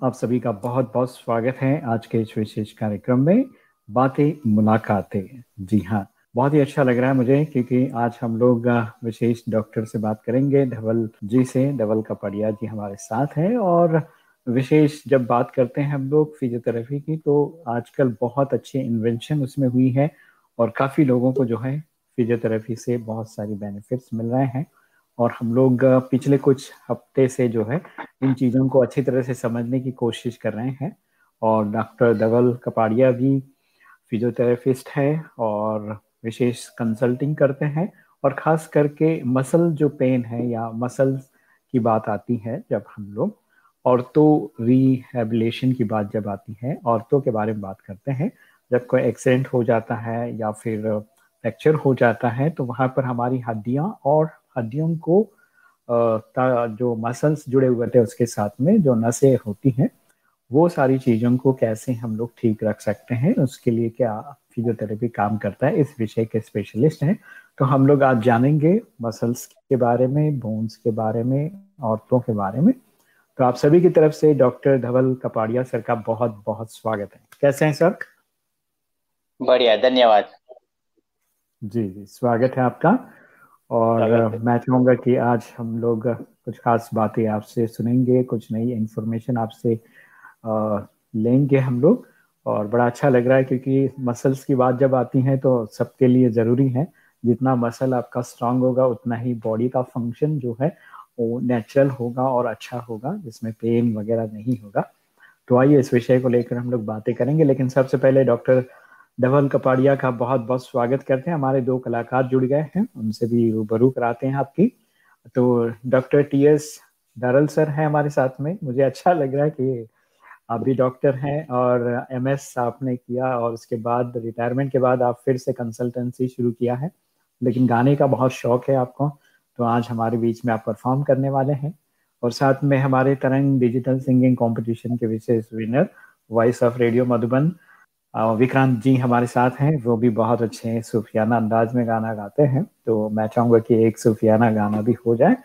आप सभी का बहुत बहुत स्वागत है आज के इस विशेष कार्यक्रम में। बातें मुलाकातें। जी हाँ बहुत ही अच्छा लग रहा है मुझे क्योंकि आज हम लोग विशेष डॉक्टर से बात करेंगे, धवल जी से, धवल कपड़िया जी हमारे साथ हैं और विशेष जब बात करते हैं हम लोग फिजियोथेरेपी की तो आजकल बहुत अच्छी इन्वेंशन उसमें हुई है और काफ़ी लोगों को जो है फिजियोथेरेपी से बहुत सारी बेनिफिट्स मिल रहे हैं। और हम लोग पिछले कुछ हफ़्ते से जो है, इन चीज़ों को अच्छी तरह से समझने की कोशिश कर रहे हैं और डॉक्टर धवल कपाड़िया भी फिजियोथेरेपिस्ट है और विशेष कंसल्टिंग करते हैं और ख़ास करके मसल जो पेन है या मसल की बात आती है जब हम लोग औरतों रिहेबिलेशन की बात जब आती है, औरतों के बारे में बात करते हैं, जब कोई एक्सीडेंट हो जाता है या फिर फ्रैक्चर हो जाता है तो वहाँ पर हमारी हड्डियाँ और हड्डियों को जो मसल्स जुड़े हुए थे उसके साथ में जो नसें होती हैं वो सारी चीज़ों को कैसे हम लोग ठीक रख सकते हैं उसके लिए क्या फिजियोथेरेपी काम करता है इस विषय के स्पेशलिस्ट हैं। तो हम लोग आज जानेंगे मसल्स के बारे में बोन्स के बारे में औरतों के बारे में। तो आप सभी की तरफ़ से डॉक्टर धवल कपाड़िया सर का बहुत बहुत स्वागत है। कैसे हैं सर? बढ़िया धन्यवाद। जी जी स्वागत है आपका। और मैं चाहूँगा कि आज हम लोग कुछ खास बातें आपसे सुनेंगे कुछ नई इंफॉर्मेशन आपसे लेंगे हम लोग। और बड़ा अच्छा लग रहा है क्योंकि मसल्स की बात जब आती है तो सबके लिए ज़रूरी है। जितना मसल आपका स्ट्रांग होगा उतना ही बॉडी का फ़ंक्शन जो है वो नेचुरल होगा और अच्छा होगा जिसमें पेन वगैरह नहीं होगा। तो आइए इस विषय को लेकर हम लोग बातें करेंगे। लेकिन सबसे पहले डॉक्टर धवल कपाड़िया का बहुत बहुत स्वागत करते हैं। हमारे दो कलाकार जुड़ गए हैं, उनसे भी रूबरू कराते हैं आपकी। तो doctor T S Daral sir हैं हमारे साथ में। मुझे अच्छा लग रहा है कि आप भी डॉक्टर हैं और एम एस आपने किया और उसके बाद रिटायरमेंट के बाद आप फिर से कंसल्टेंसी शुरू किया है। लेकिन गाने का बहुत शौक है आपको तो आज हमारे बीच में आप परफॉर्म करने वाले हैं। और साथ में हमारे तरंग डिजिटल सिंगिंग कंपटीशन के विशेष winner, voice of radio Madhuban Vikrant ji हमारे साथ हैं वो भी बहुत अच्छे हैं। सूफियाना अंदाज में गाना गाते हैं तो मैं चाहूँगा कि एक सूफियाना गाना भी हो जाए।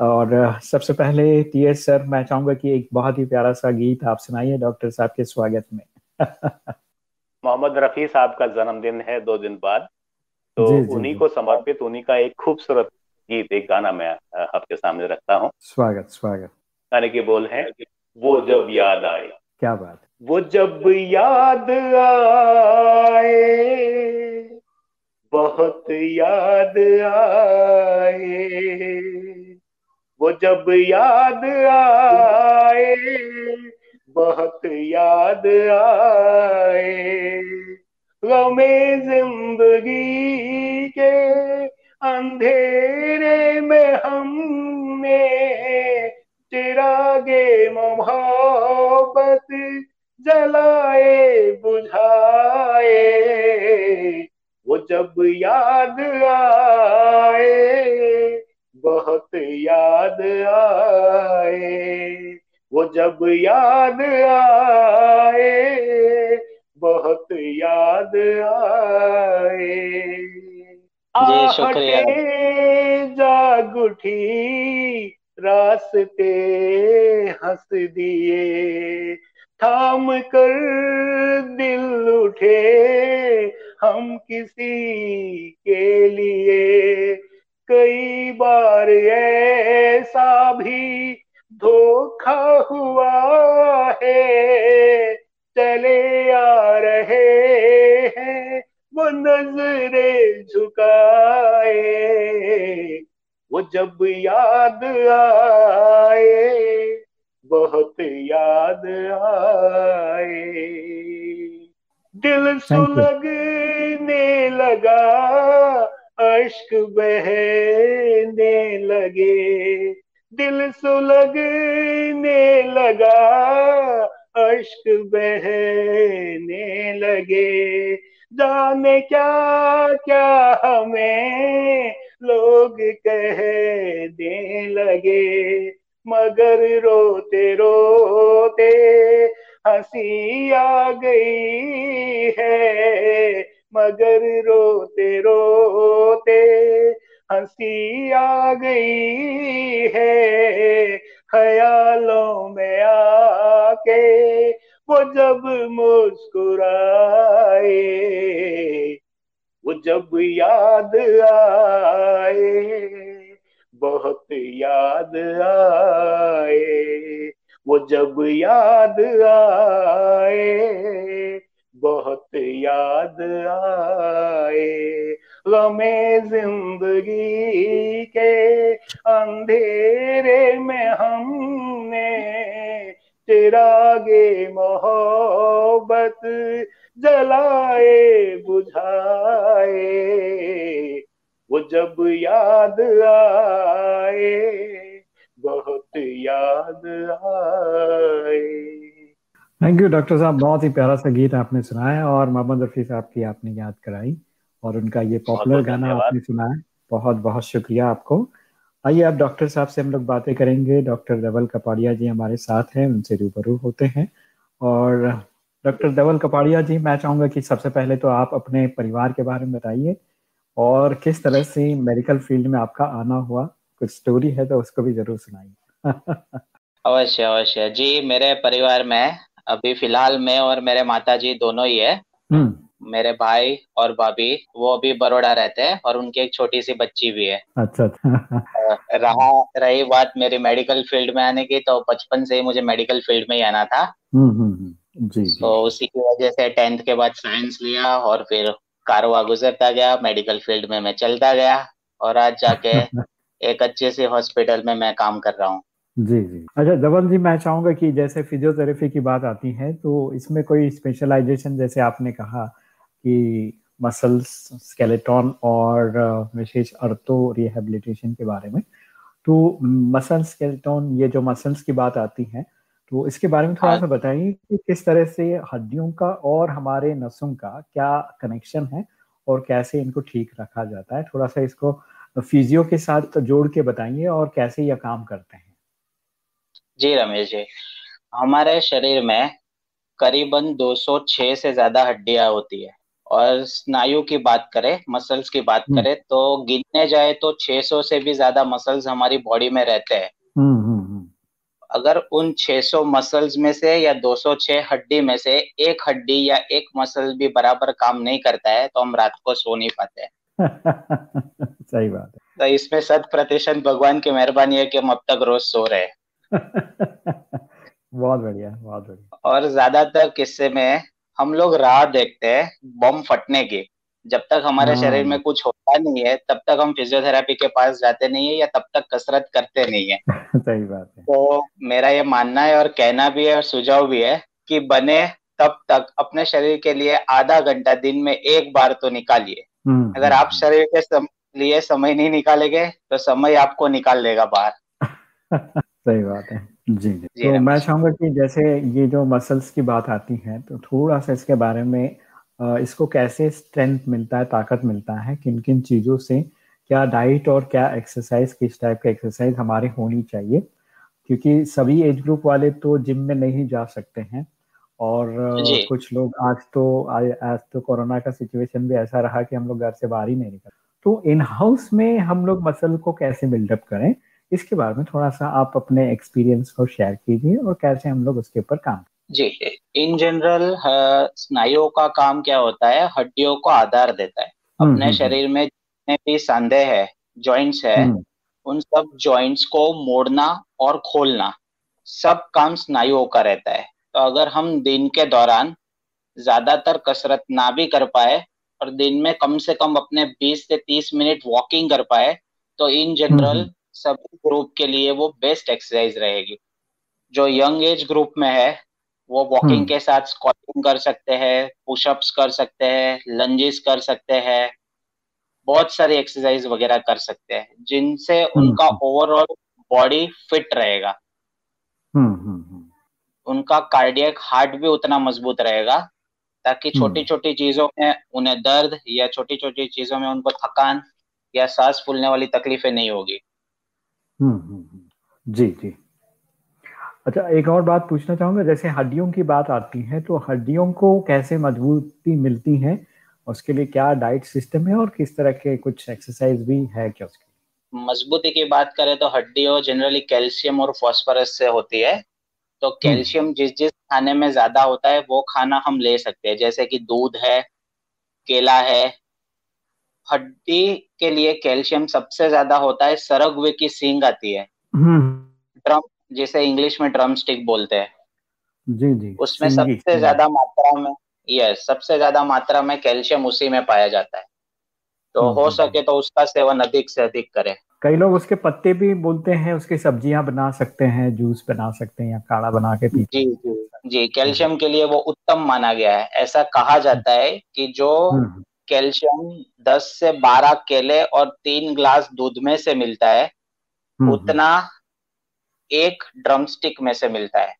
और सबसे पहले टी एस सर मैं चाहूँगा कि एक बहुत ही प्यारा सा गीत आप सुनाइए डॉक्टर साहब के स्वागत में। मोहम्मद रफी साहब का जन्मदिन है दो दिन बाद तो उन्हीं को समर्पित उन्हीं का एक खूबसूरत गीत एक गाना मैं आपके सामने रखता हूँ। स्वागत स्वागत। गाने के बोल है वो जब याद आए। क्या बात वो जब याद आए, बहुत याद आए। वो जब याद आए, बहुत याद आए। गमे ज़िंदगी के अंधेरे में हमने जलाए बुझाए वो जब याद आए बहुत याद आए वो जब याद आए बहुत याद आए। जी शुक्रिया। जाग उठी रास्ते हंस दिए थाम कर दिल उठे हम किसी के लिए। कई बार ऐसा भी धोखा हुआ है। चले आ रहे हैं, वो नजरे झुकाए। वो जब याद आए बहुत याद आए। दिल सुलगने लगा अश्क बहने लगे। दिल सुलगने लगा अश्क बहने लगे। जाने क्या क्या हमें लोग कह दे लगे। मगर रोते रोते हँसी आ गई है। मगर रोते रोते हँसी आ गई है। ख्यालों में आके वो जब मुस्कुराए, वो जब याद आए। बहुत याद आए, वो जब याद आए, बहुत याद आए। गमे ज़िंदगी के अंधेरे में हमने चिरागे मोहब्बत जलाए, बुझाए। वो जब याद आए बहुत याद आए। थैंक यू डॉक्टर साहब। बहुत ही प्यारा सा गीत आपने सुनाया और मोहम्मद रफी साहब की आपने याद कराई और उनका ये पॉपुलर गाना आपने सुनाया। बहुत बहुत शुक्रिया आपको। आइए आप डॉक्टर साहब से हम लोग बातें करेंगे। डॉक्टर धवल कपाड़िया जी हमारे साथ हैं उनसे रूबरू होते हैं। और डॉक्टर धवल कपाड़िया जी मैं चाहूँगा कि सबसे पहले तो आप अपने परिवार के बारे में बताइए। और किस तरह से मेडिकल फ़ील्ड में आपका आना हुआ कुछ स्टोरी है तो उसको भी ज़रूर सुनाइए अवश्य अवश्य जी मेरे परिवार में अभी फ़िलहाल मैं और मेरे माता जी दोनों ही है हम्म। मेरे भाई और भाभी वो अभी बड़ोड़ा रहते हैं और उनकी एक छोटी सी बच्ची भी है अच्छा, अच्छा। रहा रही बात मेरी मेडिकल फ़ील्ड में आने की तो बचपन से ही मुझे मेडिकल फ़ील्ड में ही आना था हम्म, हम्म, जी, जी. तो उसी की वजह से टेंथ के बाद साइंस लिया और फिर कारवा गुजरता गया मेडिकल फ़ील्ड में मैं चलता गया और आज जाके एक अच्छे से हॉस्पिटल में मैं काम कर रहा हूँ। जी जी। अच्छा धवल जी मैं चाहूँगा कि जैसे फिजियोथेरेपी की बात आती है तो इसमें कोई स्पेशलाइजेशन जैसे आपने कहा कि मसल्स स्केलेटन और विशेष अर्थो रिहेबिलिटेशन के बारे में तो मसल स्केलेटन ये जो मसल्स की बात आती है तो इसके बारे में थोड़ा हाँ। सा बताइए कि किस तरह से हड्डियों का और हमारे नसों का क्या कनेक्शन है और कैसे इनको ठीक रखा जाता है थोड़ा सा इसको फिजियो के साथ जोड़ के बताइए और कैसे यह काम करते हैं जी रमेश जी हमारे शरीर में करीबन 206 से ज़्यादा हड्डियाँ होती है और स्नायु की बात करें मसल्स की बात हम्म। करें तो गिनने जाए तो 600 से भी ज़्यादा मसल्स हमारी बॉडी में रहते हैं हम्म, हम्म, अगर उन 600 मसल्स में से या 206 हड्डी में से एक हड्डी या एक मसल भी बराबर काम नहीं करता है तो हम रात को सो नहीं पाते सही बात है। तो इसमें शत प्रतिशत भगवान की मेहरबानी है कि हम अब तक रोज सो रहे बहुत बढ़िया बहुत बढ़िया। और ज़्यादातर किस्से में हम लोग राह देखते हैं बम फटने की जब तक हमारे हाँ। शरीर में कुछ होता नहीं है तब तक हम फिजियोथेरापी के पास जाते नहीं है या तब तक कसरत करते नहीं है। सही बात है। तो मेरा ये मानना है और कहना भी है और सुझाव भी है कि बने तब तक अपने शरीर के लिए आधा घंटा दिन में एक बार तो निकालिए। हम्म, अगर आप हम्म। शरीर के सम, लिए समय नहीं निकालेंगे तो समय आपको निकाल देगा बाहर। सही बात है। जी जी, जी तो मैं चाहूँगा कि जैसे ये जो मसल्स की बात आती है तो थोड़ा सा इसके बारे में इसको कैसे स्ट्रेंथ मिलता है ताकत मिलता है किन किन चीज़ों से क्या डाइट और क्या एक्सरसाइज किस टाइप का एक्सरसाइज हमारे होनी चाहिए? क्योंकि सभी एज ग्रुप वाले तो जिम में नहीं जा सकते हैं और कुछ लोग आज तो आज तो कोरोना का सिचुएशन भी ऐसा रहा कि हम लोग घर से बाहर ही नहीं निकल तो इन हाउस में हम लोग मसल को कैसे बिल्डअप करें इसके बारे में थोड़ा सा आप अपने एक्सपीरियंस को शेयर कीजिए और कैसे हम लोग उसके ऊपर काम जी इन जनरल स्नायुओं का काम क्या होता है? हड्डियों को आधार देता है। हम्म, अपने हम्म, शरीर हम्म। में जितने भी सांधे है जॉइंट्स है उन सब जॉइंट्स को मोड़ना और खोलना सब काम स्नायुओं का रहता है। तो अगर हम दिन के दौरान ज़्यादातर कसरत ना भी कर पाए और दिन में कम से कम अपने 20 से 30 मिनट वॉकिंग कर पाए तो इन जनरल सभी ग्रुप के लिए वो बेस्ट एक्सरसाइज रहेगी। जो यंग एज ग्रुप में है वो वॉकिंग हम्म। के साथ स्क्वाटिंग कर सकते हैं पुशअप्स कर सकते हैं लंजेस कर सकते हैं बहुत सारी एक्सरसाइज वगैरह कर सकते हैं जिनसे हम्म, उनका ओवरऑल बॉडी फिट रहेगा। हम्म, उनका कार्डियक हार्ट भी उतना मज़बूत रहेगा ताकि छोटी छोटी चीज़ों में उन्हें दर्द या छोटी छोटी चीज़ों में उनको थकान या सांस फूलने वाली तकलीफें नहीं होगी। जी जी। अच्छा एक और बात पूछना चाहूँगा। जैसे हड्डियों की बात आती है तो हड्डियों को कैसे मजबूती मिलती है? उसके लिए क्या डाइट सिस्टम है और किस तरह के कुछ एक्सरसाइज भी है क्या उसके मजबूती की बात करें तो हड्डियों जनरली कैल्शियम और फॉस्फोरस से होती है। तो कैल्शियम जिस जिस खाने में ज़्यादा होता है वो खाना हम ले सकते हैं। जैसे कि दूध है केला है। हड्डी के लिए कैल्शियम सबसे ज़्यादा होता है सरगवे की सींग आती है। ड्रम जिसे इंग्लिश में ड्रम स्टिक बोलते हैं। जी जी। उसमें सबसे ज़्यादा मात्रा में यस सबसे ज़्यादा मात्रा में कैल्शियम उसी में पाया जाता है। तो हम्म, हो हम्म, सके तो उसका सेवन अधिक से अधिक करें। कई लोग उसके पत्ते भी बोलते हैं उसकी सब्ज़ियाँ बना सकते हैं जूस बना सकते हैं या काढ़ा बना के पी जी जी जी कैल्शियम के लिए वो उत्तम माना गया है। ऐसा कहा जाता है कि जो हम्म, कैल्शियम 10 से 12 केले और तीन ग्लास दूध में से मिलता है उतना एक ड्रम स्टिक में से मिलता है।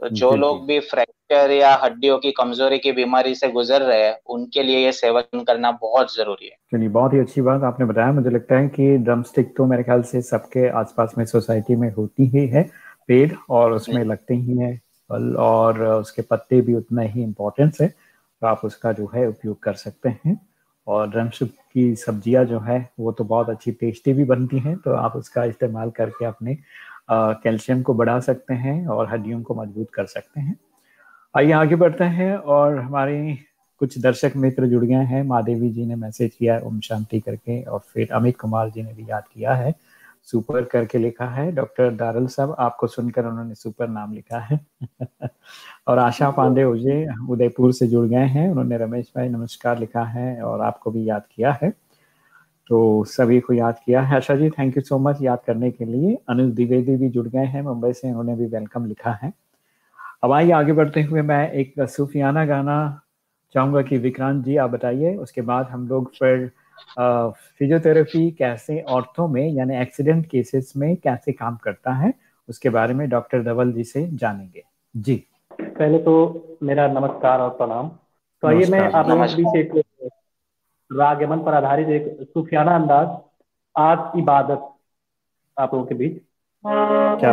तो जो लोग भी फ्रैक्चर या हड्डियों की कमज़ोरी की बीमारी से गुजर रहे हैं उनके लिए ये सेवन करना बहुत ज़रूरी है। चलिए बहुत ही अच्छी बात आपने बताया। मुझे लगता है कि ड्रम स्टिक तो मेरे ख्याल से सबके आसपास में सोसाइटी में होती ही है। पेड़ और उसमें लगते ही है फल और उसके पत्ते भी उतना ही इम्पोर्टेंस है। तो आप उसका जो है उपयोग कर सकते हैं। और ड्रमशिप की सब्ज़ियाँ जो है, वो तो बहुत अच्छी टेस्टी भी बनती हैं तो आप उसका इस्तेमाल करके अपने कैल्शियम को बढ़ा सकते हैं और हड्डियों को मज़बूत कर सकते हैं। आइए आगे बढ़ते हैं और हमारे कुछ दर्शक मित्र जुड़ गए हैं। महादेवी जी ने मैसेज किया ओम शांति करके और फिर अमित कुमार जी ने भी याद किया है। सुपर करके लिखा है। डॉक्टर दारल साहब आपको सुनकर उन्होंने सुपर नाम लिखा है। और आशा पांडे उजे उदयपुर से जुड़ गए हैं। उन्होंने रमेश भाई नमस्कार लिखा है और आपको भी याद किया है। तो सभी को याद किया है। Asha ji thank you so much याद करने के लिए। अनिल द्विवेदी भी जुड़ गए हैं मुंबई से उन्होंने भी वेलकम लिखा है। अब आइए आगे बढ़ते हुए मैं एक सूफियाना गाना चाहूँगा कि विक्रांत जी आप बताइए। उसके बाद हम लोग फिर फिजियोथेरेपी कैसे औरतों में यानी एक्सीडेंट केसेस में कैसे काम करता है उसके बारे में डॉक्टर धवल जी से जानेंगे। जी। पहले तो मेरा नमस्कार और प्रणाम। तो आइए मैं आप लोगों के बीच एक राग यमन पर आधारित एक सुफियाना अंदाज आज इबादत आप लोगों के बीच। क्या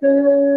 cứ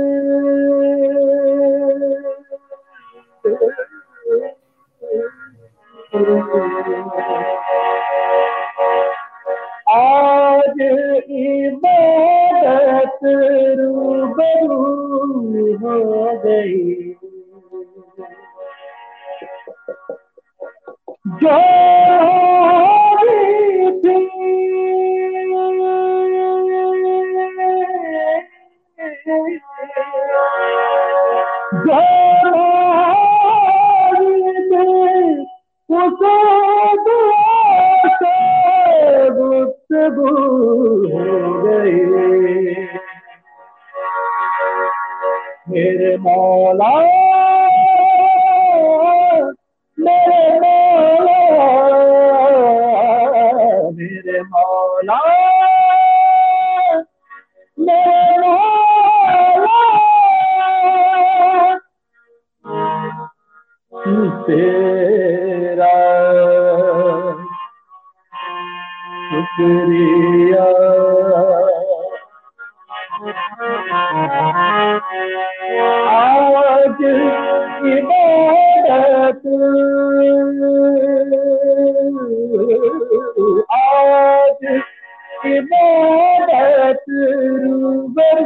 बर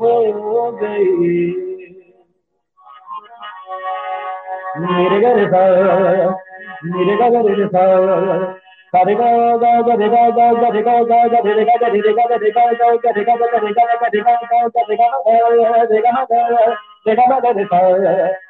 हो गई मेरे घर सा मेरे का घर सा सारे का गा गरे का गा गरे का गा गरे का गरे का गरे का गा गरे का गरे का गरे का गा गरे का गरे का गरे का गरे का गरे का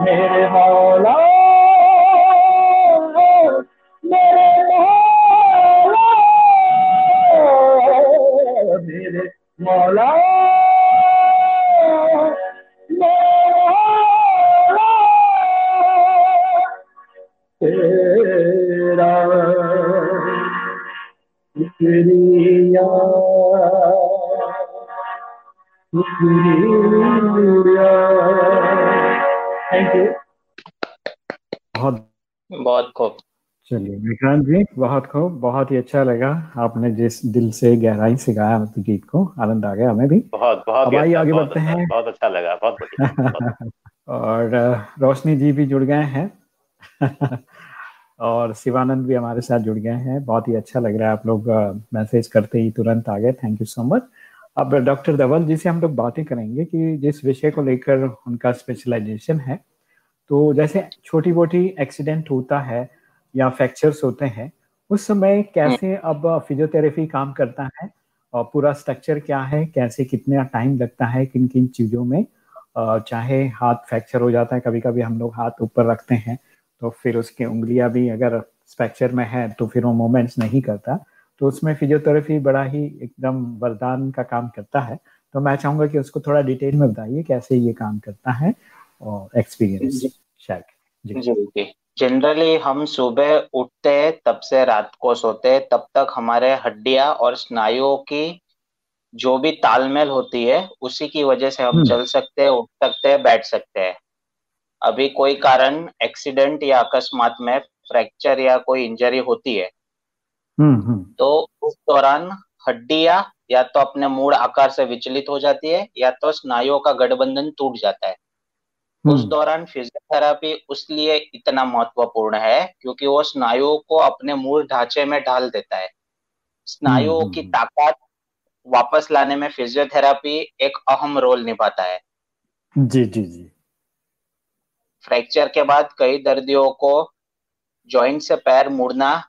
मेरे मौला मेरे मौला मेरे मौला तेरा थैंक यू बहुत बहुत खूब। चलिए विक्रांत जी बहुत खूब बहुत ही अच्छा लगा आपने जिस दिल से गहराई से गाया मतलब गीत को आनंद आ गया हमें भी। बहुत बहुत अब आइए आगे बढ़ते अच्छा, हैं। बहुत अच्छा लगा बहुत बढ़िया और रोशनी जी भी जुड़ गए हैं। और शिवानंद भी हमारे साथ जुड़ गए हैं। बहुत ही अच्छा लग रहा है आप लोग मैसेज करते ही तुरंत आ गए। थैंक यू सो मच अब डॉक्टर धवल जी से हम लोग बातें करेंगे कि जिस विषय को लेकर उनका स्पेशलाइजेशन है तो जैसे छोटी मोटी एक्सीडेंट होता है या फ्रैक्चर्स होते हैं उस समय कैसे अब फिजियोथेरेपी काम करता है और पूरा स्ट्रक्चर क्या है कैसे कितना टाइम लगता है किन किन चीज़ों में चाहे हाथ फ्रैक्चर हो जाता है कभी कभी हम लोग हाथ ऊपर रखते हैं तो फिर उसकी उंगलियाँ भी अगर फ्रैक्चर में है तो फिर वो मूवमेंट्स नहीं करता। तो उसमें फिजियोथेरेपी बड़ा ही एकदम वरदान का काम करता है। तो मैं चाहूँगा कि उसको थोड़ा डिटेल में बताइए कैसे ये काम करता है और एक्सपीरियंस शेयर जी। जी जनरली हम सुबह उठते हैं तब से रात को सोते हैं तब तक हमारे हड्डियाँ और स्नायुओं की जो भी तालमेल होती है उसी की वजह से हम हम्म। चल सकते हैं उठ सकते हैं बैठ सकते हैं। अभी कोई कारण एक्सीडेंट या अकस्मात में फ्रैक्चर या कोई इंजरी होती है। तो उस दौरान हड्डियाँ या तो अपने मूड आकार से विचलित हो जाती है या तो स्नायुओं का गठबंधन टूट जाता है। उस हम्म। दौरान फिजियोथेरापी उसलिए इतना महत्वपूर्ण है क्योंकि वो स्नायुओं को अपने मूल ढांचे में ढाल देता है। स्नायुओं की ताकत वापस लाने में फिजियोथेरापी एक अहम रोल निभाता है। जी जी जी। फ्रैक्चर के बाद कई दर्दियों को जॉइंट से पैर मुड़ना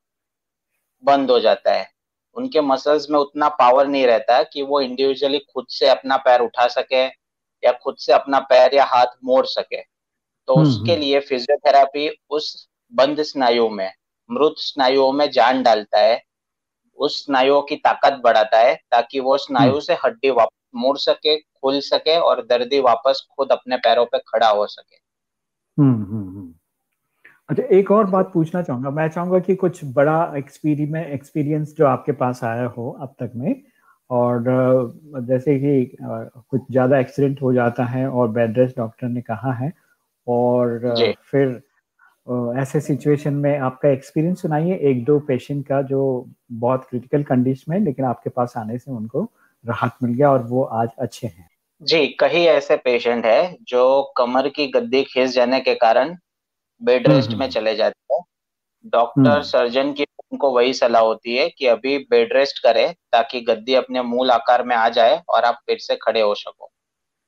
बंद हो जाता है। उनके मसल्स में उतना पावर नहीं रहता कि वो इंडिविजुअली खुद से अपना पैर उठा सके या खुद से अपना पैर या हाथ मोड़ सके। तो हम्म, उसके हम्म। लिए फिजियोथेरापी उस बंद स्नायु में मृत स्नायुओं में जान डालता है। उस स्नायुओं की ताकत बढ़ाता है ताकि वो स्नायु हम्म। से हड्डी वापस मुड़ सके खुल सके और दर्दी वापस खुद अपने पैरों पे खड़ा हो सके। हम्म, हम्म हम्म। अच्छा एक और बात पूछना चाहूँगा। मैं चाहूँगा कि कुछ बड़ा एक्सपीरियंस एक्सपीरियंस जो आपके पास आया हो अब तक में और जैसे कि कुछ ज़्यादा एक्सीडेंट हो जाता है और बेड रेस्ट डॉक्टर ने कहा है और फिर ऐसे सिचुएशन में आपका एक्सपीरियंस सुनाइए। एक दो पेशेंट का जो बहुत क्रिटिकल कंडीशन में लेकिन आपके पास आने से उनको राहत मिल गया और वो आज अच्छे हैं। जी कई ऐसे पेशेंट है जो कमर की गद्दी खींच जाने के कारण बेड रेस्ट हम्म, में हम्म। चले जाते हैं। डॉक्टर सर्जन हम्म। की उनको वही सलाह होती है कि अभी बेड रेस्ट करें ताकि गद्दी अपने मूल आकार में आ जाए और आप फिर से खड़े हो सको।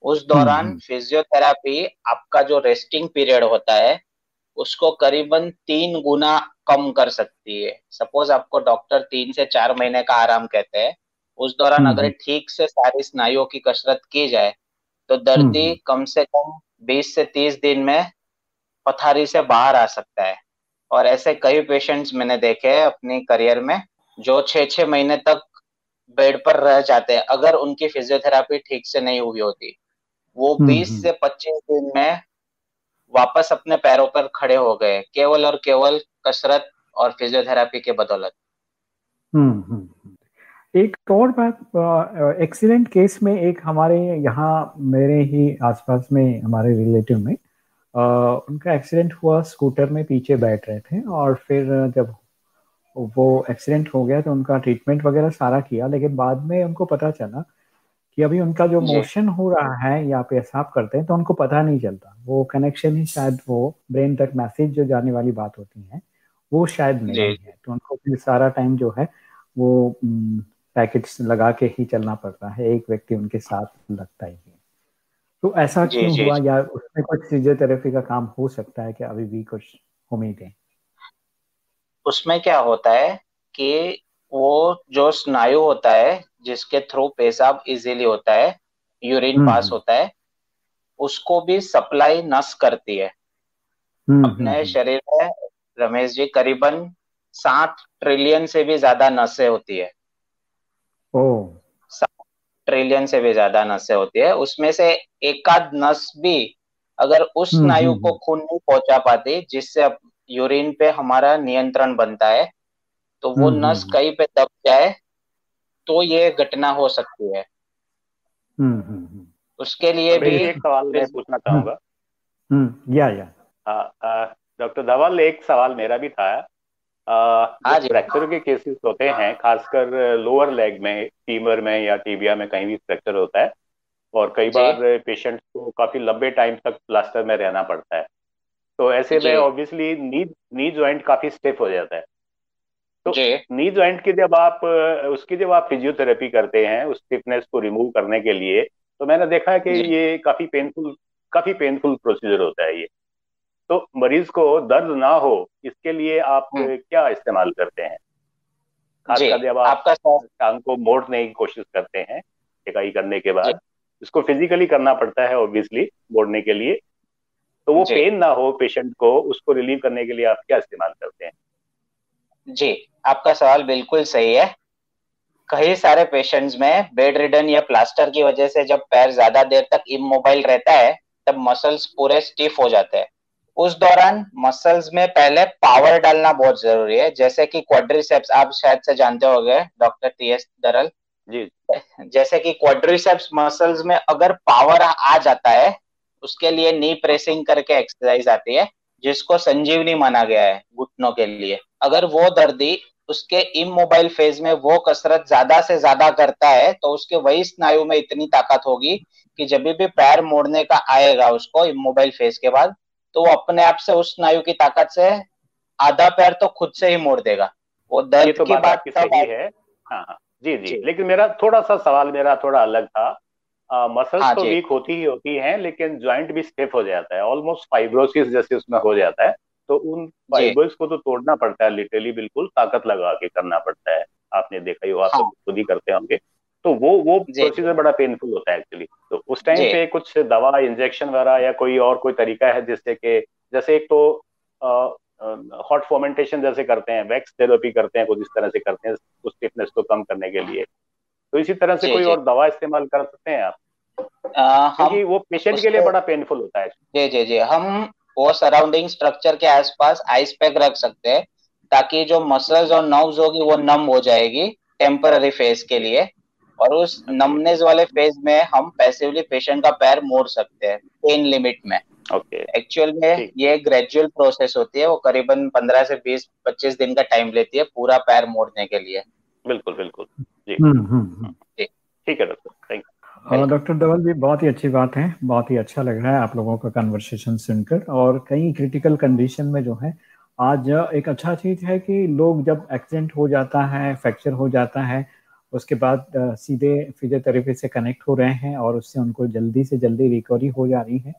उस दौरान फिजियोथेरापी आपका जो रेस्टिंग पीरियड होता है उसको करीबन तीन गुना कम कर सकती है। सपोज़ आपको डॉक्टर तीन से चार महीने का आराम कहते हैं। उस दौरान अगर ठीक से सारी स्नायुओं की कसरत की जाए तो दर्दी कम से कम 20 से 30 दिन में पथारी से बाहर आ सकता है। और ऐसे कई पेशेंट्स मैंने देखे हैं अपनी करियर में जो छह छह महीने तक बेड पर रह जाते हैं। अगर उनकी फिजियोथेरापी ठीक से नहीं हुई होती वो 20 से 25 दिन में वापस अपने पैरों पर खड़े हो गए केवल और केवल कसरत और फिजियोथेरापी के बदौलत। हम्म हम्म एक और बात एक्सीडेंट केस में एक हमारे यहाँ मेरे ही आसपास में हमारे रिलेटिव में उनका एक्सीडेंट हुआ स्कूटर में पीछे बैठ रहे थे और फिर जब वो एक्सीडेंट हो गया तो उनका ट्रीटमेंट वगैरह सारा किया लेकिन बाद में उनको पता चला कि अभी उनका जो मोशन हो रहा है या पेशाब करते हैं तो उनको पता नहीं चलता। वो कनेक्शन ही शायद वो ब्रेन तक मैसेज जो जाने वाली बात होती है वो शायद नहीं है। तो उनको फिर सारा टाइम जो है वो पैकेट्स लगा के ही चलना पड़ता है एक व्यक्ति उनके साथ लगता ही है तो ऐसा क्यों हुआ या उसमें कुछ फिजियोथेरेपी का काम हो सकता है कि अभी भी कुछ उम्मीद है उसमें क्या होता है कि वो जो स्नायु होता है जिसके थ्रू पेशाब इजीली होता है यूरिन हम्म, पास हम्म। होता है उसको भी सप्लाई नस करती है। हम्म, अपने शरीर में रमेश जी करीबन सात ट्रिलियन से भी ज़्यादा नसें होती है। ओ ट्रिलियन से भी ज़्यादा नसें होती है उसमें से एकाध नस भी अगर उस स्नायु को खून नहीं पहुँचा पाती जिससे यूरिन पे हमारा नियंत्रण बनता है तो वो नस कहीं पे दब जाए तो ये घटना हो सकती है। उसके लिए भी एक सवाल मैं पूछना चाहूँगा। या या। डॉक्टर धवल एक सवाल मेरा भी था। फ्रैक्चर हाँ के केसेस होते हैं खासकर लोअर लेग में फीमर में या टीबिया में कहीं भी फ्रैक्चर होता है और कई बार पेशेंट को काफ़ी लंबे टाइम तक प्लास्टर में रहना पड़ता है। तो ऐसे में ऑब्वियसली नी नी ज्वाइंट काफ़ी स्टिफ हो जाता है। तो नी ज्वाइंट की जब आप उसकी जब आप फिजियोथेरेपी करते हैं उस स्टिफनेस को रिमूव करने के लिए तो मैंने देखा है कि ये काफ़ी पेनफुल काफ़ी पेनफुल प्रोसीजर होता है ये। तो मरीज़ को दर्द ना हो इसके लिए आप हम्म। क्या इस्तेमाल करते हैं? खासकर जब आप टांग को मोड़ने की कोशिश करते हैं इकाई करने के बाद इसको फिजिकली करना पड़ता है ऑब्वियसली मोड़ने के लिए। तो वो पेन ना हो पेशेंट को उसको रिलीव करने के लिए आप क्या इस्तेमाल करते हैं? जी आपका सवाल बिल्कुल सही है। कई सारे पेशेंट्स में बेड रिडन या प्लास्टर की वजह से जब पैर ज़्यादा देर तक इमोबाइल रहता है तब मसल्स पूरे स्टिफ हो जाते हैं। उस दौरान मसल्स में पहले पावर डालना बहुत ज़रूरी है। जैसे कि क्वाड्रिसेप्स आप शायद से जानते हो गए डॉक्टर टी एस दरल। जी। जैसे कि क्वाड्रिसेप्स मसल्स में अगर पावर आ जाता है उसके लिए नी प्रेसिंग करके एक्सरसाइज आती है जिसको संजीवनी माना गया है घुटनों के लिए। अगर वो दर्दी उसके इमोबाइल फ़ेज़ में वो कसरत ज़्यादा से ज़्यादा करता है तो उसके वही स्नायु में इतनी ताकत होगी कि जब भी पैर मोड़ने का आएगा उसको इमोबाइल फ़ेज़ के बाद तो वो अपने आप से उस स्नायु की ताकत से आधा पैर तो खुद से ही मोड़ देगा। वो दर्द तो की बात सही है। हाँ हाँ। जी जी। लेकिन मेरा थोड़ा सा सवाल मेरा थोड़ा अलग था। मसल्स हाँ, तो वीक होती ही होती हैं लेकिन ज्वाइंट भी स्टिफ हो जाता है। ऑलमोस्ट फाइब्रोसिस जैसे उसमें हो जाता है। तो उन फाइबर्स को तो तोड़ना पड़ता है लिटरली बिल्कुल ताकत लगा के करना पड़ता है। आपने देखा ही हो आप हाँ. खुद ही करते होंगे। तो वो वो प्रोसीजर बड़ा पेनफुल होता है एक्चुअली तो उस टाइम पे कुछ दवा इंजेक्शन वगैरह या कोई और कोई तरीका है जिससे कि जैसे एक तो हॉट फॉर्मेंटेशन जैसे करते हैं वैक्स थेरेपी करते हैं कुछ इस तरह से करते हैं उस स्टिफनेस को कम करने के लिए। तो इसी तरह से कोई और दवा इस्तेमाल कर सकते हैं आप? क्योंकि वो पेशेंट के लिए बड़ा पेनफुल होता है। जी जी जी। हम वो सराउंडिंग स्ट्रक्चर के आसपास आइस पैक रख सकते हैं ताकि जो मसल्स और नर्व्स होगी वो नम हो जाएगी टेम्पररी फ़ेज़ के लिए। और उस नमनेस वाले फ़ेज़ में हम पैसिवली पेशेंट का पैर मोड़ सकते हैं पेन लिमिट में। ओके एक्चुअल में ये ग्रेजुअल प्रोसेस होती है वो करीबन पंद्रह से बीस पच्चीस दिन का टाइम लेती है पूरा पैर मोड़ने के लिए। बिल्कुल बिल्कुल। जी। हम्म, हम्म, हम्म। ठीक है doctor thank you doctor Dhawal ji बहुत ही अच्छी बात है बहुत ही अच्छा लग रहा है आप लोगों का कन्वर्सेशन सुनकर और कई क्रिटिकल कंडीशन में जो है आज एक अच्छा चीज़ है कि लोग जब एक्सीडेंट हो जाता है फ्रैक्चर हो जाता है उसके बाद सीधे फिजियोथेरेपी से कनेक्ट हो रहे हैं और उससे उनको जल्दी से जल्दी रिकवरी हो जा रही है।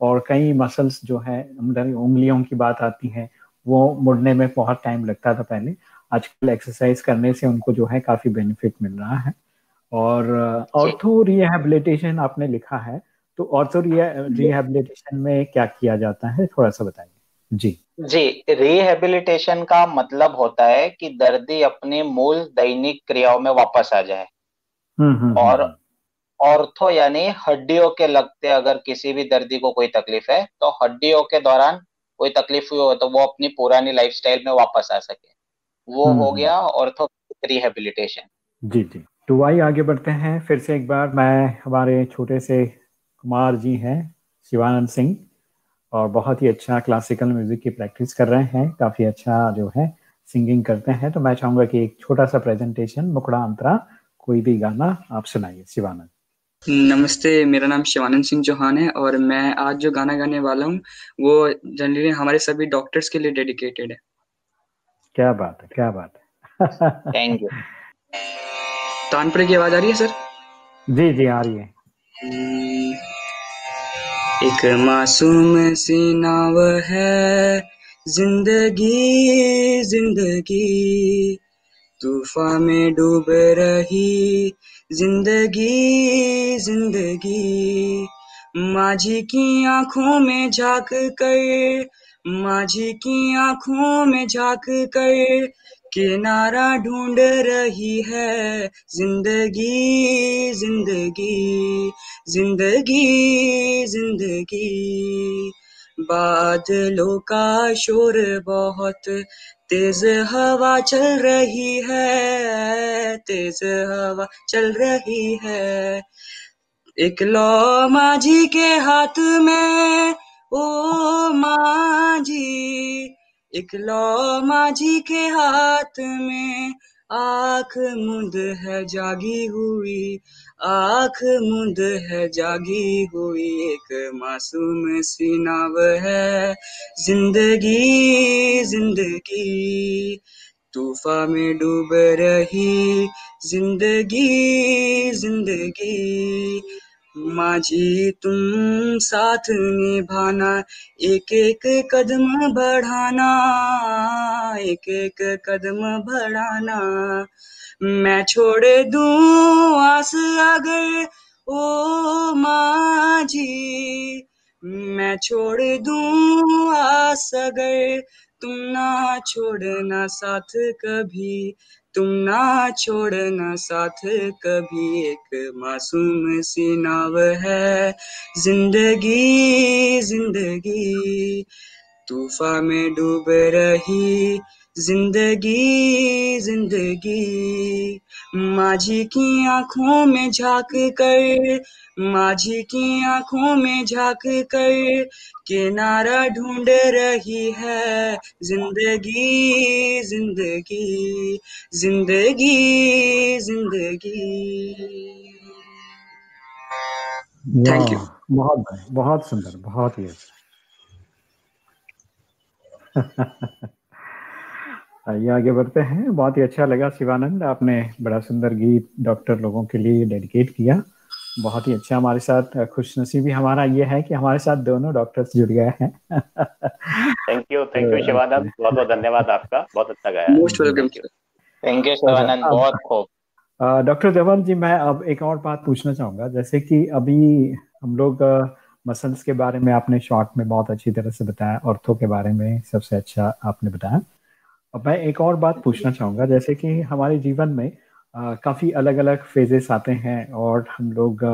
और कई मसल्स जो है उंगलियों की बात आती है वो मुड़ने में बहुत टाइम लगता था पहले। आजकल एक्सरसाइज करने से उनको जो है काफ़ी बेनिफिट मिल रहा है। और ऑर्थो रिहेबिलिटेशन आपने लिखा है तो ऑर्थो रिहेबिलिटेशन में क्या किया जाता है थोड़ा सा बताइए। जी। जी रिहेबिलिटेशन का मतलब होता है कि दर्दी अपनी मूल दैनिक क्रियाओं में वापस आ जाए। हम्म, हम्म, और ऑर्थो हम्म। यानी हड्डियों के लगते अगर किसी भी दर्दी को कोई तकलीफ़ है तो हड्डियों के दौरान कोई तकलीफ़ हुई हो तो वो अपनी पुरानी लाइफस्टाइल में वापस आ सके। वो हो गया ऑर्थो रिहेबिलिटेशन जी जी। तो आइए आगे बढ़ते हैं। फिर से एक बार मैं हमारे छोटे से कुमार जी हैं शिवानंद सिंह। और बहुत ही अच्छा क्लासिकल म्यूज़िक की प्रैक्टिस कर रहे हैं। काफ़ी अच्छा जो है सिंगिंग करते हैं। तो मैं चाहूँगा कि एक छोटा सा प्रेजेंटेशन मुकड़ा अंतरा कोई भी गाना आप सुनाइए। शिवानंद। नमस्ते मेरा नाम शिवानंद सिंह चौहान है और मैं आज जो गाना गाने वाला हूँ वो जनरली हमारे सभी डॉक्टर्स के लिए डेडिकेटेड है। क्या बात है क्या बात है। थैंक यू तानपुरे की आवाज़ आ रही है सर जी जी आ रही है। हम्म, एक मासूम सी नाव है। ज़िंदगी ज़िंदगी। तूफ़ान में डूब रही ज़िंदगी ज़िंदगी। माझी की आँखों में झाँक कर, माझी की आँखों में झाँक कर किनारा ढूंढ रही है। ज़िंदगी ज़िंदगी ज़िंदगी ज़िंदगी। बादलों का शोर बहुत तेज हवा चल रही है, तेज हवा चल रही है। एक लो माझी के हाथ में, ओ माझी एक लो माझी के हाथ में, आँख मुंद है जागी हुई, आँख मुंद है जागी हुई, एक मासूम सी नाव है। ज़िंदगी ज़िंदगी तूफा में डूब रही, ज़िंदगी ज़िंदगी माझी तुम साथ निभाना एक एक कदम बढ़ाना एक एक कदम बढ़ाना। मैं छोड़ दूँ आस अगर, ओ माझी मैं छोड़ दूँ आस अगर, तुम ना छोड़ना साथ कभी। तुम ना छोड़ना साथ कभी एक मासूम सी नाव है। ज़िंदगी ज़िंदगी तूफा में डूब रही ज़िंदगी ज़िंदगी। माझी की आँखों में झाँक कर माझी की आँखों में झाँक कर किनारा ढूंढ रही है। ज़िंदगी ज़िंदगी ज़िंदगी ज़िंदगी। थैंक यू बहुत बहुत सुंदर बहुत ही आइए आगे बढ़ते हैं। बहुत ही अच्छा लगा शिवानंद आपने बड़ा सुंदर गीत डॉक्टर लोगों के लिए डेडिकेट किया। बहुत ही अच्छा हमारे साथ खुश नसीबी हमारा ये है कि हमारे साथ दोनों डॉक्टर्स जुड़ गए हैं। Thank you thank you Shivanand. बहुत बहुत धन्यवाद आपका। बहुत अच्छा गाया most welcome thank you Shivanand. बहुत खूब। डॉक्टर देवल जी मैं अब एक और बात पूछना चाहूँगा। जैसे कि अभी हम लोग मसल्स के बारे में आपने शॉर्ट में बहुत अच्छी तरह से बताया ऑर्थो के बारे में सबसे अच्छा आपने बताया। अब मैं एक और बात पूछना चाहूँगा जैसे कि हमारे जीवन में काफ़ी अलग अलग फेजेस आते हैं और हम लोग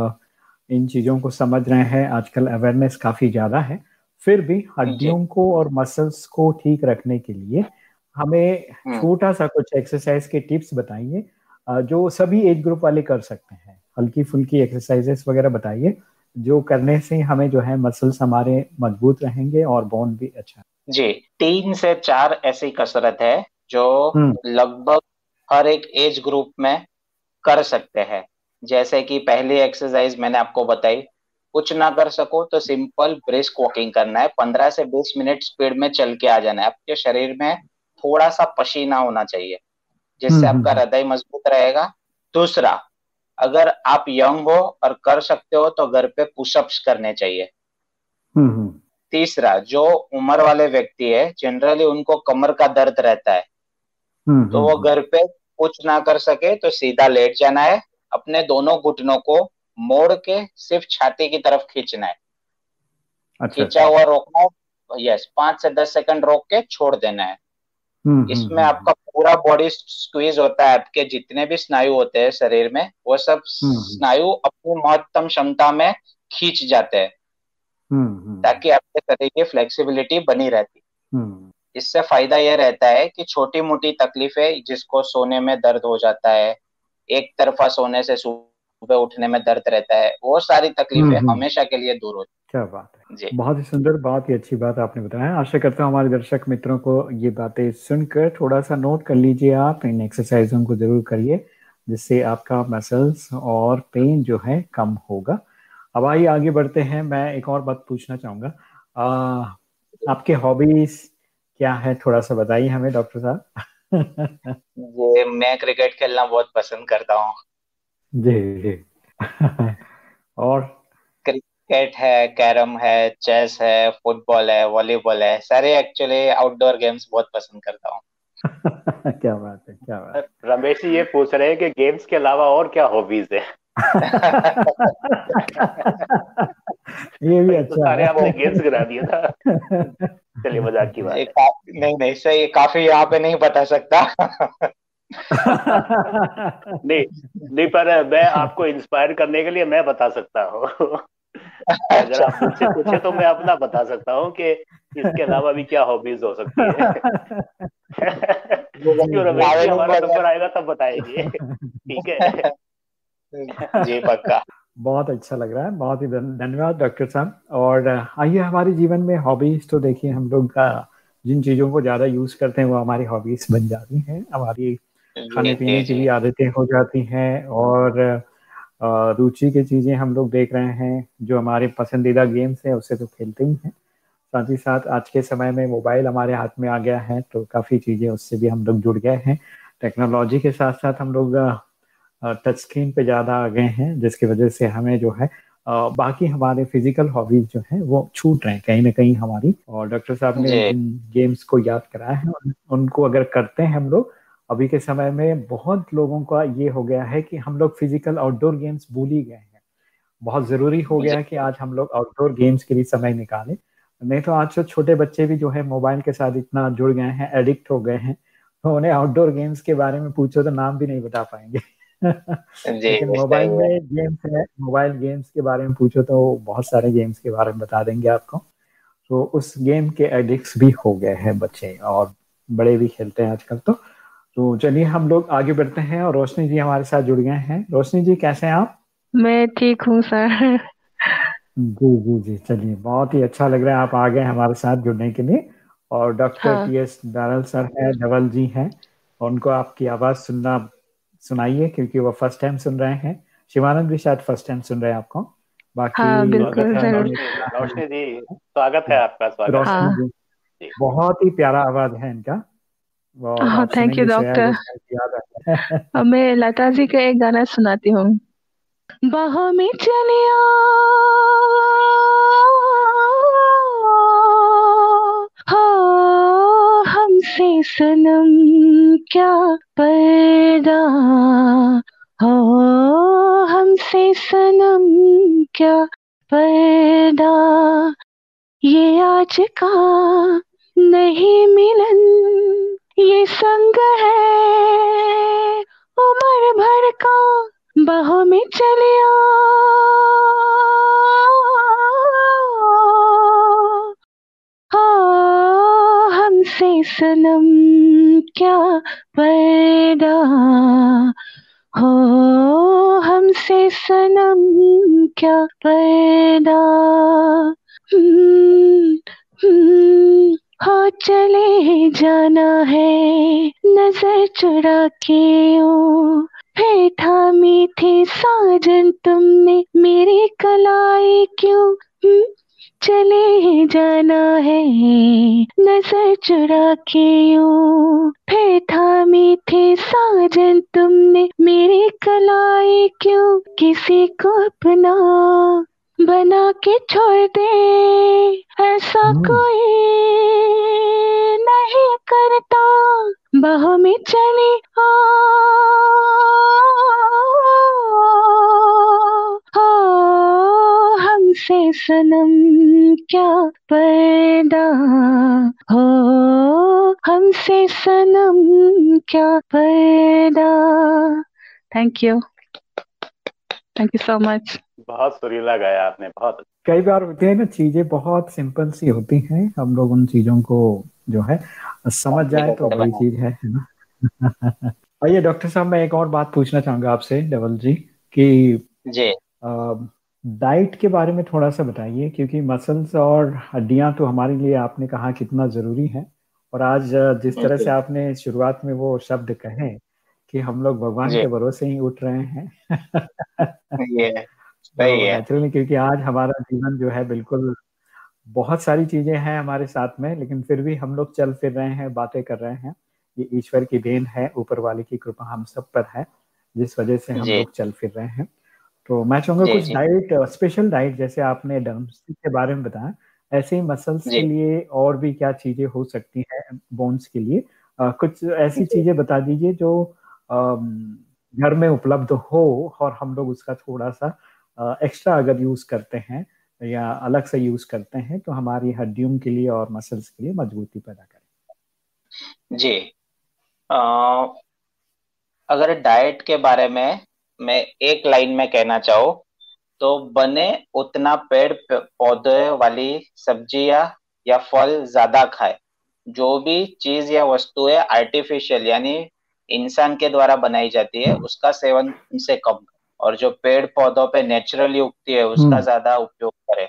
इन चीज़ों को समझ रहे हैं। आजकल अवेयरनेस काफ़ी ज़्यादा है। फिर भी हड्डियों को और मसल्स को ठीक रखने के लिए हमें हम्म। छोटा सा कुछ एक्सरसाइज के टिप्स बताइए। जो सभी एज ग्रुप वाले कर सकते हैं। हल्की फुल्की एक्सरसाइजेस वगैरह बताइए जो करने से हमें जो है मसल्स हमारे मज़बूत रहेंगे और बोन भी अच्छा जी तीन से चार ऐसी कसरत है जो हम्म। लगभग हर एक एज ग्रुप में कर सकते हैं। जैसे कि पहली एक्सरसाइज मैंने आपको बताई कुछ ना कर सको तो सिंपल ब्रिस्क वॉकिंग करना है। पंद्रह से बीस मिनट स्पीड में चल के आ जाना है। आपके शरीर में थोड़ा सा पसीना होना चाहिए जिससे हम्म, आपका हम्म। हृदय मज़बूत रहेगा। दूसरा अगर आप यंग हो और कर सकते हो तो घर पे पुशअप्स करने चाहिए। तीसरा जो उम्र वाले व्यक्ति है जनरली उनको कमर का दर्द रहता है। हम्म, तो वो हम्म, घर पे कुछ ना कर सके तो सीधा लेट जाना है अपने दोनों घुटनों को मोड़ के सिर्फ़ छाती की तरफ़ खींचना है। अच्छा, खींचा अच्छा। हुआ रोकना यस पाँच से दस सेकंड रोक के छोड़ देना है। हम्म, इसमें आपका पूरा बॉडी स्क्वीज होता है आपके जितने भी स्नायु होते हैं शरीर में वो सब स्नायु अपनी महत्तम क्षमता में खींच जाते हैं। ताकि आपके शरीर की फ्लेक्सिबिलिटी बनी रहती। इससे फ़ायदा यह रहता है कि छोटी मोटी तकलीफें जिसको सोने में दर्द हो जाता है एक तरफा सोने से सुबह उठने में दर्द रहता है वो सारी तकलीफें हमेशा के लिए दूर हो क्या बात है। जी। बहुत ही सुंदर बहुत ही अच्छी बात आपने बताया। आशा करता हूँ हमारे दर्शक मित्रों को ये बातें सुनकर थोड़ा सा नोट कर लीजिए आप इन एक्सरसाइजों को ज़रूर करिए जिससे आपका मसल्स और पेन जो है कम होगा। अब आइए आगे बढ़ते हैं। मैं एक और बात पूछना चाहूँगा। आ, आपके हॉबीज क्या है? थोड़ा सा बताइए हमें डॉक्टर साहब। ये मैं क्रिकेट खेलना बहुत पसंद करता हूँ। जी जी। और? क्रिकेट है कैरम है चेस है फुटबॉल है वॉलीबॉल है सारे एक्चुअली आउटडोर गेम्स बहुत पसंद करता हूँ। क्या बात है क्या बात है। रमेश जी ये पूछ रहे हैं कि गेम्स के अलावा और क्या हॉबीज है? ये भी अच्छा सारे आपने गेम्स गिरा दिया था। चलिए मज़ाक की बात नहीं नहीं सही काफ़ी यहाँ पे नहीं बता सकता। नहीं नहीं पर मैं आपको इंस्पायर करने के लिए मैं बता सकता हूँ। अगर आप मुझसे पूछे तो मैं अपना बता सकता हूँ कि इसके अलावा भी क्या हॉबीज हो सकती है। क्यों रमेश जी हमारा नंबर आएगा तब बताएँगे। ठीक है। जी पक्का। बहुत अच्छा लग रहा है बहुत ही धन्यवाद डॉक्टर साहब। और आइए हमारे जीवन में हॉबीज तो देखिए हम लोग का जिन चीज़ों को ज़्यादा यूज़ करते हैं वो हमारी हॉबीज बन जाती हैं। हमारी खाने पीने की भी आदतें हो जाती हैं और रुचि की चीज़ें हम लोग देख रहे हैं जो हमारे पसंदीदा गेम्स हैं उसे तो खेलते ही हैं। साथ ही साथ आज के समय में मोबाइल हमारे हाथ में आ गया है तो काफ़ी चीज़ें उससे भी हम लोग जुड़ गए हैं। टेक्नोलॉजी के साथ साथ हम लोग टच स्क्रीन पे ज़्यादा आ गए हैं जिसकी वजह से हमें जो है बाकी हमारे फ़िज़िकल हॉबीज जो है वो छूट रहे हैं कहीं ना कहीं हमारी। और डॉक्टर साहब ने इन गेम्स को याद कराया है उनको अगर करते हैं हम लोग अभी के समय में बहुत लोगों का ये हो गया है कि हम लोग फ़िज़िकल आउटडोर गेम्स भूल ही गए हैं। बहुत ज़रूरी हो गया कि आज हम लोग आउटडोर गेम्स के लिए समय निकालें। नहीं तो आज तो छोटे बच्चे भी जो है मोबाइल के साथ इतना जुड़ गए हैं एडिक्ट हो गए हैं तो उन्हें आउटडोर गेम्स के बारे में पूछो तो नाम भी नहीं बता पाएँगे। मोबाइल में गेम्स है मोबाइल गेम्स के बारे में पूछो तो बहुत सारे गेम्स के बारे में बता देंगे आपको। तो उस गेम के एडिक्ट्स भी हो गए हैं बच्चे और बड़े भी खेलते हैं आजकल तो। तो चलिए हम लोग आगे बढ़ते हैं और रोशनी जी हमारे साथ जुड़ गए हैं। रोशनी जी कैसे हैं आप? मैं ठीक हूँ सर। जी जी जी चलिए बहुत ही अच्छा लग रहा है आप आ गए हमारे साथ जुड़ने के लिए। और डॉक्टर हाँ। टी एस दारल सर है डबल जी हैं उनको आपकी आवाज़ सुनना सुनाइए क्योंकि वो फ़र्स्ट टाइम सुन रहे हैं। शिवानंद भी शायद फ़र्स्ट टाइम सुन रहे हैं आपको। बाकी हाँ, रोशनी जी स्वागत है आपका स्वागत रोशनी हाँ। जी। बहुत ही प्यारा आवाज़ है इनका। थैंक यू डॉक्टर मैं लता जी का एक गाना सुनाती हूँ। बाहों में चलिया हमसे सनम क्या पर्दा हो? हमसे सनम क्या पर्दा ये आज का नहीं मिलन, ये संग है। उम्र भर का बाहों में चलिया हमसे सनम क्या पैदा हो? हमसे सनम क्या पैदा? हम्म, हम्म, हो चले जाना है नज़र चुरा के ओ। बैठा मीठे साजन तुमने मेरी कलाई क्यों? हम्म, चले जाना है। नज़र चुरा के यूँ बैठा मीठे साजन तुमने। मेरी कलाई क्यों किसी को अपना? बना के छोड़ दे ऐसा हम्म। कोई नहीं करता। बाहों में चली आ। हमसे सनम क्या पैदा हो? हमसे सनम क्या पैदा? Thank you thank you so much बहुत सुरीला गाया आपने बहुत कई बार होते हैं ना चीज़ें बहुत सिंपल सी होती हैं। हम लोग उन चीज़ों को जो है समझ जाए तो बड़ी चीज़ है ना? आइए डॉक्टर साहब मैं एक और बात पूछना चाहूँगा आपसे डबल जी कि जी। डाइट के बारे में थोड़ा सा बताइए क्योंकि मसल्स और हड्डियाँ तो हमारे लिए आपने कहा कितना ज़रूरी है। और आज जिस तरह से आपने शुरुआत में वो शब्द कहे कि हम लोग भगवान के भरोसे ही उठ रहे हैं। नेचुरली तो क्योंकि आज हमारा जीवन जो है बिल्कुल बहुत सारी चीज़ें हैं हमारे साथ में लेकिन फिर भी हम लोग चल फिर रहे हैं बातें कर रहे हैं। ये ईश्वर की देन है ऊपर वाले की कृपा हम सब पर है जिस वजह से हम लोग चल फिर रहे हैं। तो मैं चाहूँगा कुछ डाइट स्पेशल डाइट जैसे आपने के बारे में बताया ऐसे ही मसल्स के लिए और भी क्या चीज़ें हो सकती हैं बोन्स के लिए? आ, कुछ ऐसी चीज़ें बता दीजिए जो घर में उपलब्ध हो और हम लोग उसका थोड़ा सा आ, एक्स्ट्रा अगर यूज़ करते हैं या अलग से यूज़ करते हैं तो हमारी हड्डियों के लिए और मसल्स के लिए मजबूती पैदा करें। जी। आ, अगर डाइट के बारे में मैं एक लाइन में कहना चाहूँ तो बने उतना पेड़ पौधे वाली सब्ज़ियाँ या फल ज़्यादा खाए। जो भी चीज़ या वस्तु है आर्टिफिशियल यानी इंसान के द्वारा बनाई जाती है उसका सेवन से कम और जो पेड़ पौधों पे नेचुरली उगती है उसका हम्म। ज़्यादा उपयोग करें।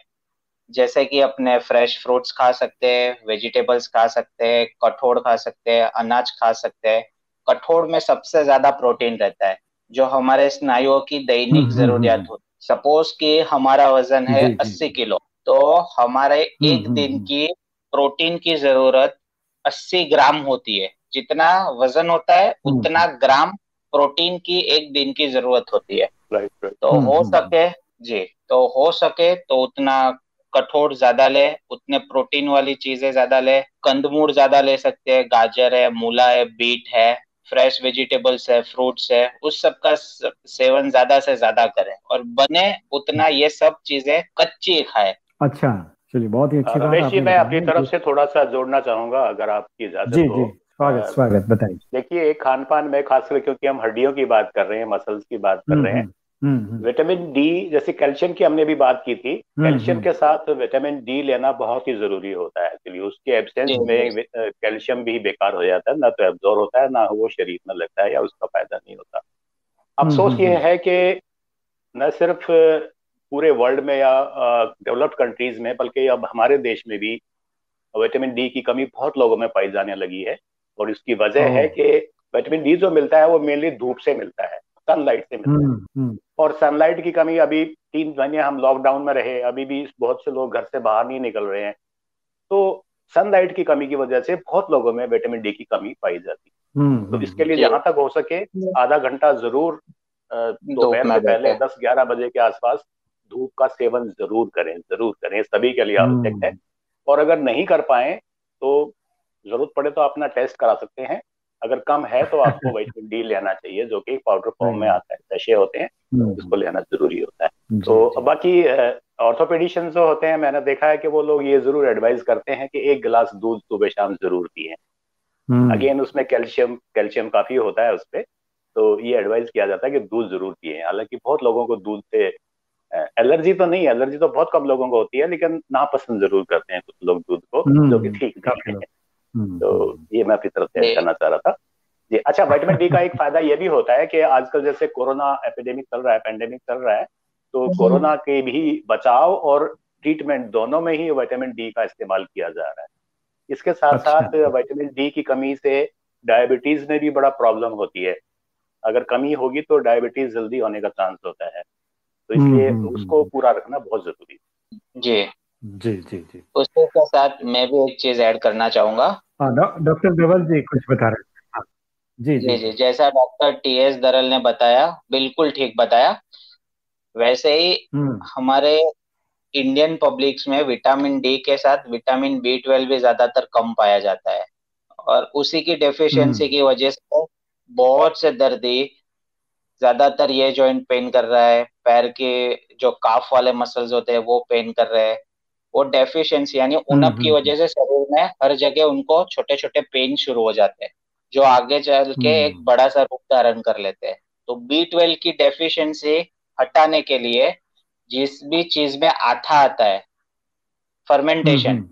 जैसे कि अपने फ्रेश फ्रूट्स खा सकते हैं वेजिटेबल्स खा सकते हैं कठोर खा सकते हैं अनाज खा सकते हैं। कठोर में सबसे ज़्यादा प्रोटीन रहता है। जो हमारे स्नायुओं की दैनिक हम्म, हम्म, जरूरियात होती सपोज़ कि हमारा वज़न है अस्सी किलो तो हमारे एक दिन की प्रोटीन की ज़रूरत अस्सी ग्राम होती है। जितना वज़न होता है उतना ग्राम प्रोटीन की एक दिन की ज़रूरत होती है। तो हो सके जी तो हो सके तो उतना कठोर ज़्यादा ले उतने प्रोटीन वाली चीज़ें ज़्यादा ले कंदमूर ज़्यादा ले सकते हैं। गाजर है मूला है बीट है फ्रेश वेजिटेबल्स है फ्रूट्स है उस सब का सेवन ज़्यादा से ज़्यादा करें और बने उतना ये सब चीज़ें कच्ची खाए। अच्छा चलिए बहुत ही अच्छी बात जी मैं अपनी तरफ़ से थोड़ा सा जोड़ना चाहूँगा अगर आपकी इजाज़त जी, जी, स्वागत स्वागत बताइए। देखिए एक खान पान में खासकर क्योंकि हम हड्डियों की बात कर रहे हैं मसल्स की बात कर हम्म, रहे हैं हम्म, विटामिन डी जैसे कैल्शियम की हमने भी बात की थी कैल्शियम के साथ विटामिन डी लेना बहुत ही ज़रूरी होता है एक्चुअली। उसके एब्सेंस में कैल्शियम भी बेकार हो जाता है ना तो एब्जॉर्व होता है ना वो शरीर में लगता है या उसका फ़ायदा नहीं होता। अफसोस ये है कि न सिर्फ़ पूरे वर्ल्ड में या डेवलप्ड कंट्रीज़ में बल्कि अब हमारे देश में भी विटामिन डी की कमी बहुत लोगों में पाई जाने लगी है। और इसकी वजह है कि विटामिन डी जो मिलता है वो मेनली धूप से मिलता है सनलाइट से मिलता है। हम्म, हम्म। और सनलाइट की कमी अभी तीन महीने हम लॉकडाउन में रहे अभी भी बहुत से लोग घर से बाहर नहीं निकल रहे हैं। तो सनलाइट की कमी की वजह से बहुत लोगों में विटामिन डी की कमी पाई जाती है। हम्म, तो इसके लिए जहाँ तक हो सके आधा घंटा ज़रूर दोपहर से पहले दस ग्यारह बजे के आसपास धूप का सेवन ज़रूर करें ज़रूर करें सभी के लिए आवश्यक है। और अगर नहीं कर पाए तो ज़रूरत पड़े तो अपना टेस्ट करा सकते हैं। अगर कम है तो आपको वाइटमिन डी लेना चाहिए जो कि पाउडर फॉर्म में आता है नशे होते हैं उसको लेना ज़रूरी होता है। तो बाकी ऑर्थोपेडिशन जो होते हैं मैंने देखा है कि वो लोग ये ज़रूर एडवाइस करते हैं कि एक गिलास दूध सुबह शाम ज़रूर पिए। अगेन हम्म। उसमें कैल्शियम कैल्शियम काफ़ी होता है उसपे तो ये एडवाइस किया जाता है कि दूध ज़रूर पिए। हालाँकि बहुत लोगों को दूध से एलर्जी तो नहीं एलर्जी तो बहुत कम लोगों को होती है लेकिन नापसंद ज़रूर करते हैं कुछ लोग दूध को हम्म, जो कि ठीक है। हम्म, तो हम्म। ये मैं अपनी तरफ़ से करना चाह रहा था। जी अच्छा विटामिन डी का एक फ़ायदा ये भी होता है कि आजकल जैसे कोरोना एपिडेमिक चल रहा है पेंडेमिक चल रहा है तो कोरोना के भी बचाव और ट्रीटमेंट दोनों में ही विटामिन डी का इस्तेमाल किया जा रहा है। इसके साथ अच्छा। साथ विटामिन डी की कमी से डायबिटीज़ में भी बड़ा प्रॉब्लम होती है। अगर कमी होगी तो डायबिटीज़ जल्दी होने का चांस होता है। तो इसलिए हम्म, उसको पूरा रखना बहुत ज़रूरी है। जी। जी जी जी। उसके साथ मैं भी एक चीज़ ऐड करना चाहूँगा। हाँ, डॉक्टर देवल जी कुछ बता रहे हैं। हाँ, जी जी। जी जैसा डॉक्टर टी एस दरल ने बताया बिल्कुल ठीक बताया। वैसे ही हम्म। हमारे इंडियन पब्लिक्स में विटामिन डी के साथ विटामिन बी ट्वेल्व भी ज़्यादातर कम पाया जाता है। और उसी की डेफिशिएंसी हम्म। की वजह से बहुत से दर्दी ज़्यादातर ये जॉइंट पेन कर रहा है पैर के जो काफ वाले मसल्स होते हैं वो पेन कर रहे हैं। वो डेफिशिएंसी यानी हम्म, उनप की हम्म, वजह से शरीर में हर जगह उनको छोटे छोटे पेन शुरू हो जाते हैं जो आगे चल के एक हम्म। बड़ा सा रूप धारण कर लेते हैं। तो बी ट्वेल्व की डेफिशिएंसी हटाने के लिए जिस भी चीज़ में आथा आता है फर्मेंटेशन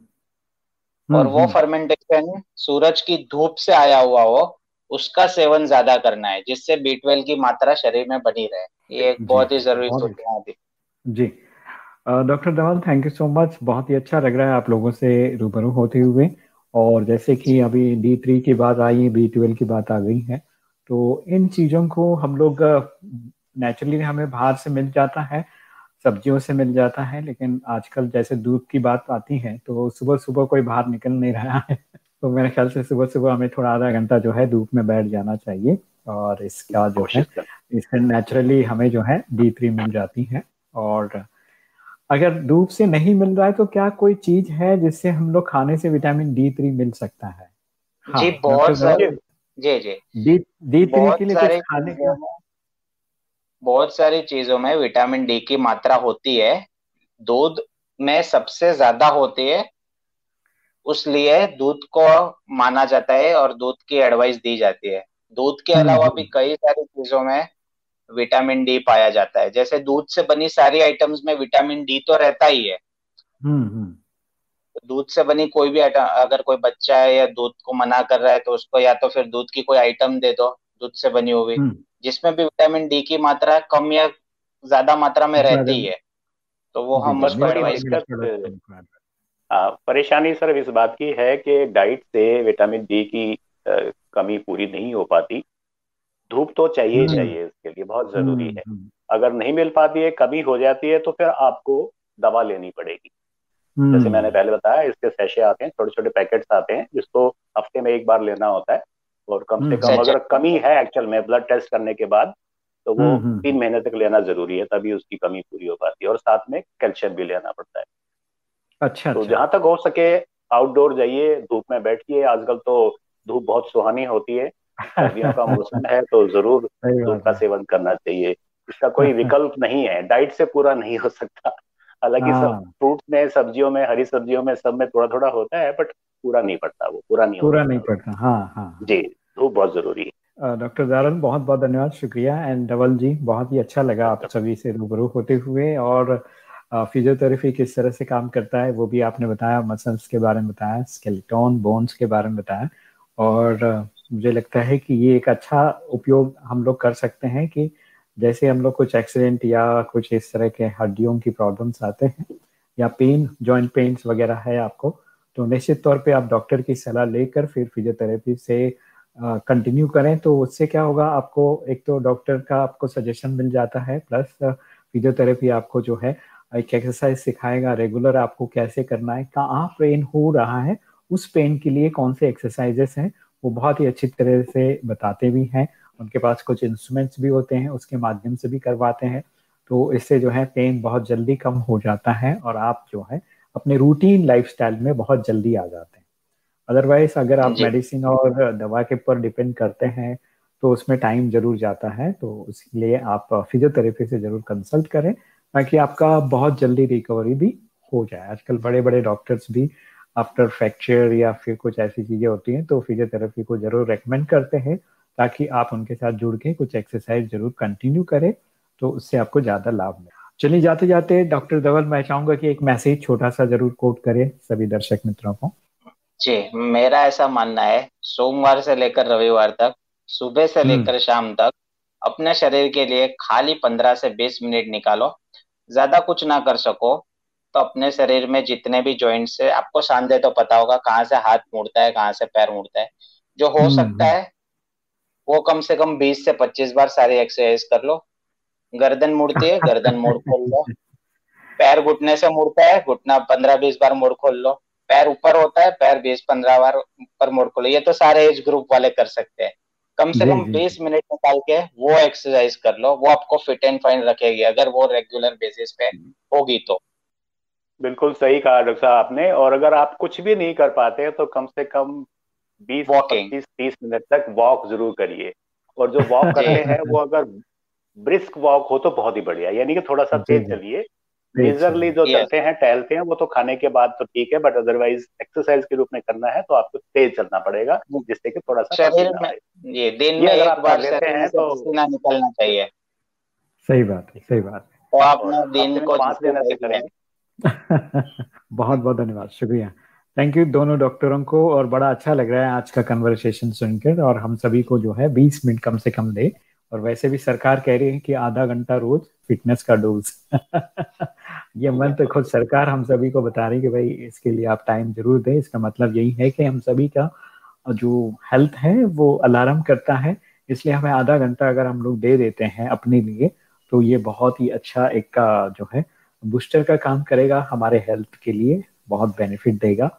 और वो फर्मेंटेशन सूरज की धूप से आया हुआ हो उसका सेवन ज़्यादा करना है जिससे बी ट्वेल्व की मात्रा शरीर में बनी रहे। ये एक बहुत ही ज़रूरी सूचना जी। Doctor Dhaval thank you so much बहुत ही अच्छा लग रहा है आप लोगों से रूबरू होते हुए। और जैसे कि अभी डी थ्री की बात आई है बी ट्वेल्व की बात आ गई है तो इन चीज़ों को हम लोग नेचुरली हमें बाहर से मिल जाता है सब्जियों से मिल जाता है लेकिन आजकल जैसे दूध की बात आती है तो सुबह सुबह कोई बाहर निकल नहीं रहा है। तो मेरे ख्याल से सुबह सुबह हमें थोड़ा आधा घंटा जो है धूप में बैठ जाना चाहिए। और इसका जो है इससे नेचुरली हमें जो है डी थ्री मिल जाती है। और अगर धूप से नहीं मिल रहा है तो क्या कोई चीज़ है जिससे हम लोग खाने से विटामिन डी थ्री मिल सकता है? हाँ, जी बहुत सारे जी जी। डी डी थ्री के लिए कुछ खाने का बहुत सारी चीज़ों में विटामिन डी की मात्रा होती है। दूध में सबसे ज़्यादा होती है। उसलिए दूध को माना जाता है और दूध की एडवाइस दी जाती है। दूध के हम्म, अलावा। भी कई सारी चीज़ों में विटामिन डी पाया जाता है। जैसे दूध से बनी सारी आइटम्स में विटामिन डी तो रहता ही है। हम्म, दूध से बनी कोई भी आइटम अगर कोई बच्चा है या दूध को मना कर रहा है तो उसको या तो फिर दूध की कोई आइटम दे दो दूध से बनी हुई। जिसमें भी विटामिन डी की मात्रा कम या ज़्यादा मात्रा में रहती है तो वो हम उसको एडवाइस करते परेशानी सर इस बात की है कि डाइट से विटामिन डी की कमी पूरी नहीं हो पाती। धूप तो चाहिए ही हम्म। चाहिए इसके लिए बहुत ज़रूरी हम्म, है हम्म। अगर नहीं मिल पाती है कमी हो जाती है तो फिर आपको दवा लेनी पड़ेगी जैसे मैंने पहले बताया इसके सैशे आते हैं छोटे छोटे पैकेट्स आते हैं जिसको हफ़्ते में एक बार लेना होता है और कम से कम अगर कमी है एक्चुअल में ब्लड टेस्ट करने के बाद तो वो तीन महीने तक लेना ज़रूरी है तभी उसकी कमी पूरी हो पाती है और साथ में कैल्शियम भी लेना पड़ता है अच्छा तो अच्छा। जहाँ तक हो सके आउटडोर जाइए धूप में बैठिए आजकल तो धूप बहुत सुहानी होती है सर्दियों का मौसम है तो ज़रूर धूप का सेवन करना चाहिए। इसका कोई विकल्प नहीं है। डाइट से पूरा नहीं हो सकता। हालाँकि सब हाँ। फ्रूट में सब्जियों में हरी सब्जियों में सब में थोड़ा थोड़ा होता है बट पूरा नहीं पड़ता वो पूरा नहीं पूरा नहीं पड़ता हाँ हाँ। जी धूप बहुत ज़रूरी है। डॉक्टर दारन बहुत बहुत धन्यवाद शुक्रिया। एंड डबल जी बहुत ही अच्छा लगा आप सभी से रूबरू होते हुए और फिजियोथेरेपी किस तरह से काम करता है वो भी आपने बताया मसल्स के बारे में बताया स्केलेटोन बोन्स के बारे में बताया। और मुझे लगता है कि ये एक अच्छा उपयोग हम लोग कर सकते हैं कि जैसे हम लोग कुछ एक्सीडेंट या कुछ इस तरह के हड्डियों की प्रॉब्लम्स आते हैं, या पेन जॉइंट पेन्स वगैरह है आपको तो निश्चित तौर पे आप डॉक्टर की सलाह लेकर फिर फिजियोथेरेपी से कंटिन्यू करें तो उससे क्या होगा, आपको एक तो डॉक्टर का आपको सजेशन मिल जाता है प्लस फिजियोथेरेपी आपको जो है, एक एक्सरसाइज सिखाएगा रेगुलर आपको कैसे करना है, कहाँ पेन हो रहा है, उस पेन के लिए कौन से एक्सरसाइजेस हैं वो बहुत ही अच्छी तरह से बताते भी हैं। उनके पास कुछ इंस्ट्रूमेंट्स भी होते हैं उसके माध्यम से भी करवाते हैं। तो इससे जो है पेन बहुत जल्दी कम हो जाता है और आप जो है अपने रूटीन लाइफस्टाइल में बहुत जल्दी आ जाते हैं। अदरवाइज़ अगर आप मेडिसिन और दवा के ऊपर डिपेंड करते हैं तो उसमें टाइम ज़रूर जाता है। तो उसके लिए आप फिजियोथेरेपी से ज़रूर कंसल्ट करें ताकि आपका बहुत जल्दी रिकवरी भी हो जाए। आजकल बड़े बड़े डॉक्टर्स भी आफ्टर फ्रैक्चर या फिर कुछ ऐसी चीज़ें होती हैं तो फिजियोथेरेपी को ज़रूर रेकमेंड करते हैं ताकि आप उनके साथ जुड़ के कुछ एक्सरसाइज ज़रूर कंटिन्यू करें तो उससे आपको ज़्यादा लाभ मिले चलिए जाते जाते डॉक्टर धवल मैं चाहूँगा कि एक मैसेज छोटा सा ज़रूर कोट करें सभी दर्शक मित्रों को जी मेरा ऐसा मानना है सोमवार से लेकर रविवार तक सुबह से हम्म। लेकर शाम तक अपने शरीर के लिए खाली पंद्रह से बीस मिनट निकालो ज़्यादा कुछ ना कर सको तो अपने शरीर में जितने भी जॉइंट्स है आपको सांधे तो पता होगा कहाँ से हाथ मुड़ता है कहाँ से पैर मुड़ता है। जो हो हम्म, सकता हम्म। है वो कम से कम 20 से 25 बार सारी एक्सरसाइज कर लो। गर्दन मुड़ती है गर्दन मोड़ खोल लो। पैर घुटने से मुड़ता है घुटना पंद्रह बीस बार मोड़ खोल लो। पैर ऊपर होता है पैर बीस पंद्रह बार ऊपर मोड़ खोलो ये तो सारे एज ग्रुप वाले कर सकते हैं। कम से कम बीस मिनट निकाल के वो एक्सरसाइज कर लो। वो आपको फिट एंड फाइन रखेगी अगर वो रेगुलर बेसिस पे होगी तो। बिल्कुल सही कहा डॉक्टर साहब आपने। और अगर आप कुछ भी नहीं कर पाते हैं तो कम से कम बीस पच्चीस तीस मिनट तक वॉक ज़रूर करिए। और जो वॉक करते हैं वो अगर ब्रिस्क वॉक हो तो बहुत ही बढ़िया। यानी कि थोड़ा सा तेज चलिए। मेजरली जो चलते हैं टहलते हैं वो तो खाने के बाद तो ठीक है बट अदरवाइज़ एक्सरसाइज के रूप में करना है तो आपको तेज चलना पड़ेगा जिससे कि थोड़ा सा शरीर में ये दिन में बार लेते हैं तो निकलना चाहिए। सही बात है सही बात है। तो आप दिन को पाँच देना से करें बहुत बहुत धन्यवाद, शुक्रिया। थैंक यू दोनों डॉक्टरों को और बड़ा अच्छा लग रहा है आज का कन्वर्सेशन सुनकर और हम सभी को जो है 20 मिनट कम से कम दे। और वैसे भी सरकार कह रही है कि आधा घंटा रोज फिटनेस का डोज ये मन तो खुद सरकार हम सभी को बता रही है कि भाई इसके लिए आप टाइम ज़रूर दें। इसका मतलब यही है कि हम सभी का जो हेल्थ है वो अलार्म करता है। इसलिए हमें आधा घंटा अगर हम लोग दे देते हैं अपने लिए तो ये बहुत ही अच्छा एक का जो है बूस्टर का काम करेगा, हमारे हेल्थ के लिए बहुत बेनिफिट देगा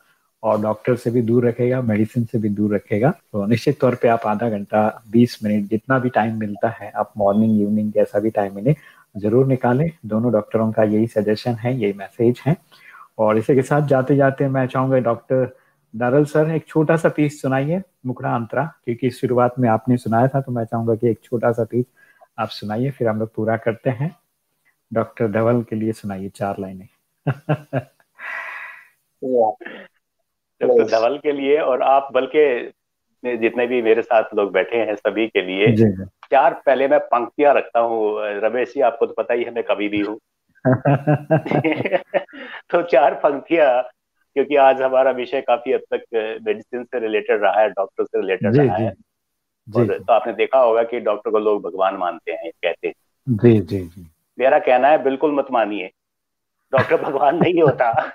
और डॉक्टर से भी दूर रखेगा मेडिसिन से भी दूर रखेगा। तो निश्चित तौर पे आप आधा घंटा, बीस मिनट जितना भी टाइम मिलता है, आप मॉर्निंग इवनिंग जैसा भी टाइम मिले, ज़रूर निकालें। दोनों डॉक्टरों का यही सजेशन है, यही मैसेज है। और इसी के साथ जाते जाते मैं चाहूँगा डॉक्टर दारल सर एक छोटा सा पीस सुनाइए, मुखड़ा अंतरा, क्योंकि शुरुआत में आपने सुनाया था तो मैं चाहूँगा कि एक छोटा सा पीस आप सुनाइए, फिर हम लोग पूरा करते हैं। डॉक्टर धवल के लिए सुनाइए चार लाइनें। डॉक्टर धवल के लिए और आप बल्कि जितने भी मेरे साथ लोग बैठे हैं सभी के लिए चार पहले मैं पंक्तियाँ रखता हूँ। रमेश जी आपको तो पता ही है मैं कभी भी हूँ। तो चार पंक्तियाँ क्योंकि आज हमारा विषय काफ़ी हद तक मेडिसिन से रिलेटेड रहा है डॉक्टर से रिलेटेड रहा है। और तो आपने देखा होगा कि डॉक्टर को लोग भगवान मानते हैं कहते हैं। जी जी जी। मेरा कहना है बिल्कुल मत मानिए। डॉक्टर भगवान नहीं होता।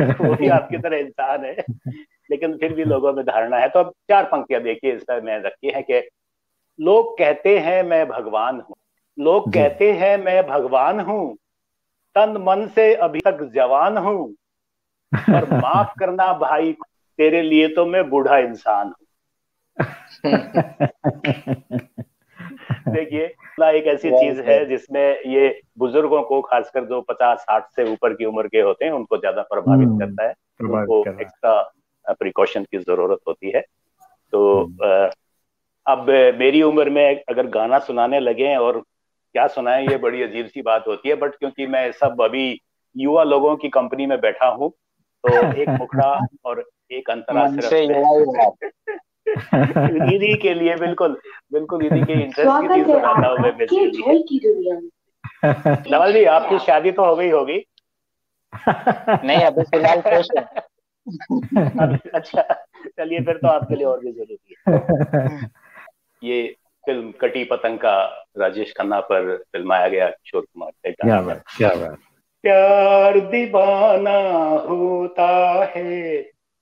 वो भी आपकी तरह इंसान है। लेकिन फिर भी लोगों में धारणा है। तो अब चार पंक्तियाँ देखिए इसका मैं रखी है कि लोग कहते हैं मैं भगवान हूँ। लोग कहते हैं मैं भगवान हूँ। तन मन से अभी तक जवान हूँ। और माफ़ करना भाई तेरे लिए तो मैं बूढ़ा इंसान हूँ। देखिए एक ऐसी चीज़ है जिसमें ये बुज़ुर्गों को खासकर जो पचास साठ से ऊपर की उम्र के होते हैं उनको ज़्यादा प्रभावित हम्म, करता है। उनको एक्स्ट्रा प्रिकॉशन की ज़रूरत होती है। तो हम्म। अब मेरी उम्र में अगर गाना सुनाने लगे और क्या सुनाए ये बड़ी अजीब सी बात होती है बट क्योंकि मैं सब अभी युवा लोगों की कंपनी में बैठा हूँ तो एक मुखड़ा और एक अंतरा दीदी के लिए बिल्कुल बिल्कुल दीदी के इंटरेस्ट की चीज़ सुनाता हूँ मैं नवल जी। आपकी शादी तो हो गई होगी। नहीं अभी फ़िलहाल खुश है। अच्छा चलिए फिर तो आपके लिए और भी ज़रूरी है। ये फ़िल्म कटी पतंग का राजेश खन्ना पर फिल्माया गया किशोर कुमार क्या बात क्या बात। प्यार दीवाना होता है।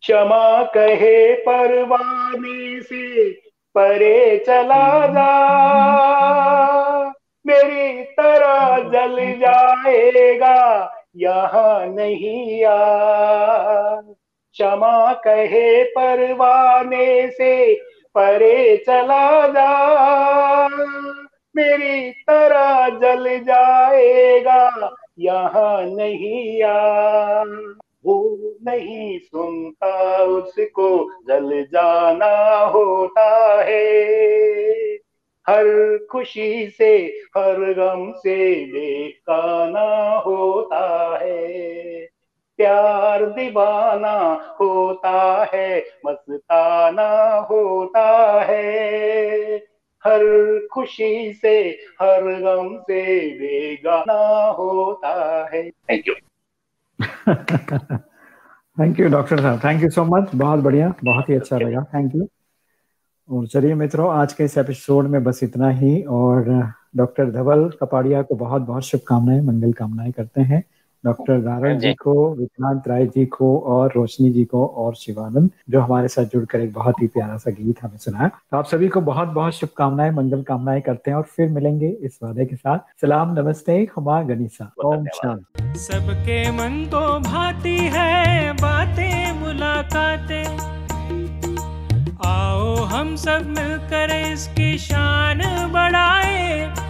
क्षमा कहे परवाने से, परे चला जा। मेरी तरह जल जाएगा, यहाँ नहीं आ। क्षमा कहे परवाने से, परे चला जा। मेरी तरह जल जाएगा, यहाँ नहीं आ। वो नहीं सुनता उसको, जल जाना होता है। हर खुशी से, हर गम से बेकाना होता है। प्यार दीवाना होता है, मस्ताना होता है। हर खुशी से, हर गम से बेगाना होता है। Thank you thank you doctor साहब थैंक यू सो मच बहुत बढ़िया, बहुत ही अच्छा लगा. थैंक यू और चलिए मित्रों, आज के इस एपिसोड में बस इतना ही और डॉक्टर धवल कपाड़िया को बहुत बहुत शुभकामनाएँ, मंगल कामनाएँ करते हैं। डॉक्टर नारायण जी को विक्रांत राय जी को और रोशनी जी को और शिवानंद जो हमारे साथ जुड़कर एक बहुत ही प्यारा सा गीत हमें सुनाया। तो आप सभी को बहुत बहुत शुभकामनाएँ मंगल कामनाएँ करते हैं और फिर मिलेंगे इस वादे के साथ। सलाम नमस्ते हुमा गनीसा। ओम शांति। सबके मन को भाती है बातें मुलाकातें। आओ हम सब मिलकर इसकी शान बढ़ाए।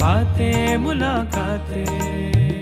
बातें मुलाकातें।